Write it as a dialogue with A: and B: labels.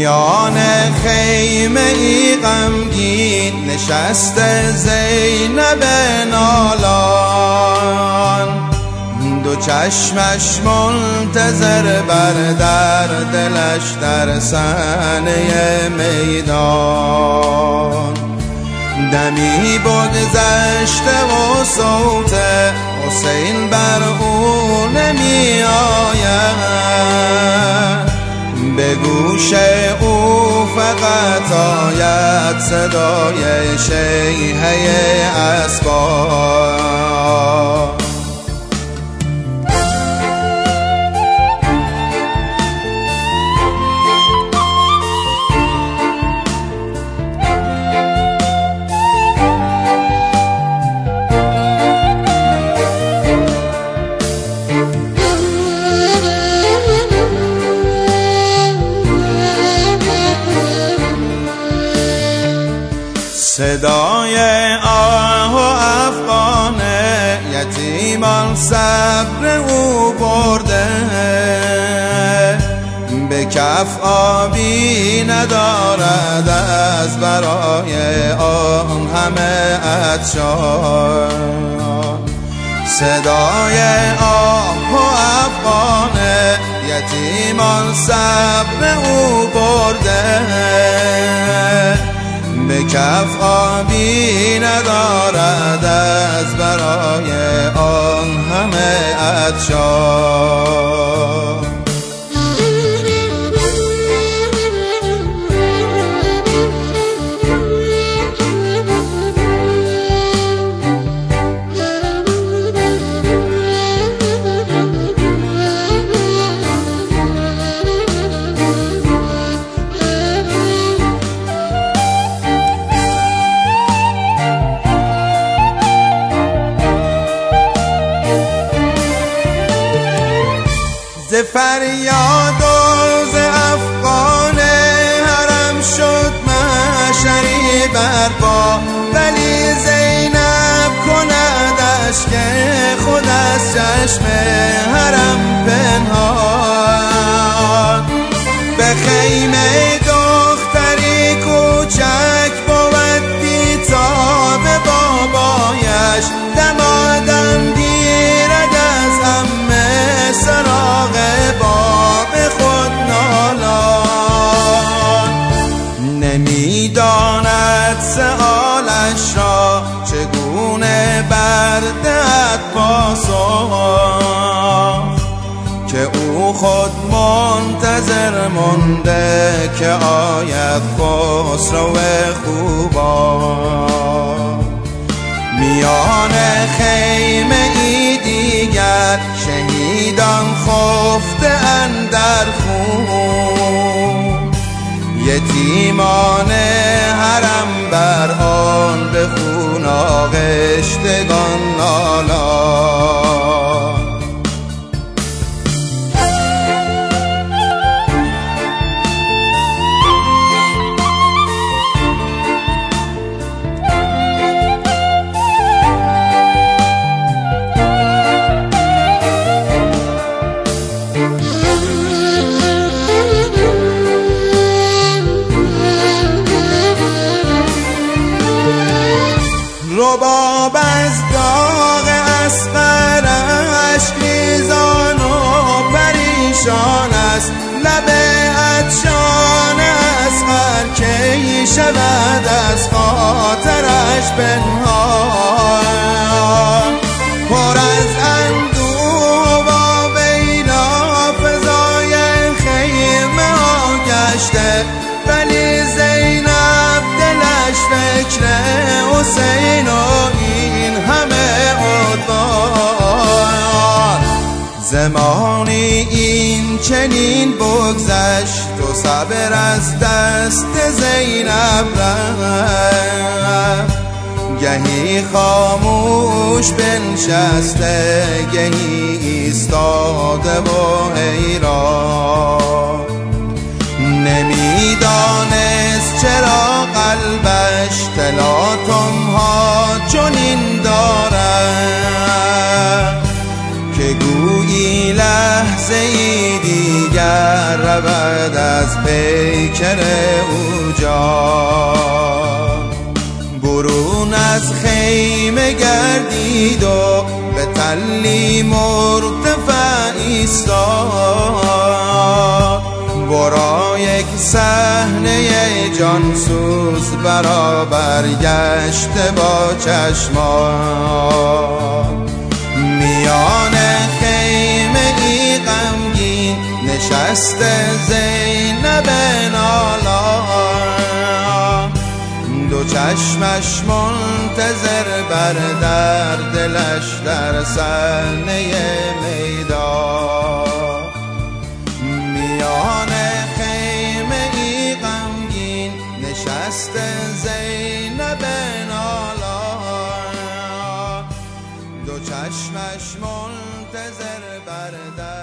A: میان خیمه ای غمگین نشسته زینب نالان. دو چشمش منتظر بر در دلش در سنه میدان. دمی بگذشته و صوت حسین بر او نمی آید. به گوش او فقط آید صدای شیهه اسبان صدای آه و افغان یتیمان صبر او برده. به کف آبی ندارد از برای آن همه عطشان. صدای آه و افغان یتیمان صبر او برده. کف آبی ندارد از برای آن همه عطشان. fatty منتظر مونده که آید خسرو خوبان میان خیمه ای دیگر شهیدان خفته اندر خون. یتیمان حرم بر آن به خون آغشتگان نالان رباب از داغ اسقرش میزان و پریشان است. لب عطشان اسقر کی شود از خاطرش پنهان. پر از اندوه و ویلا فضای خیمه ها گشته ولی زینب دلش فکر زمانی این چنین بگذشت و صبر از دست زینب رفت. گهی خاموش بنشسته گهی ایستاده و حیران. لحظه ای دیگر رود از پیکر او جا. برون از خیمه گردید و به تلی مرتفع ایستاد برا یک صحنه جانسوز برابر گشته با چشمان میان خیمه نشسته زینب نالا دو چشمش منتظر بر در دلش در سنه میدان. میان خیمه ای غمگین نشسته زینب نالا دو چشمش منتظر بر در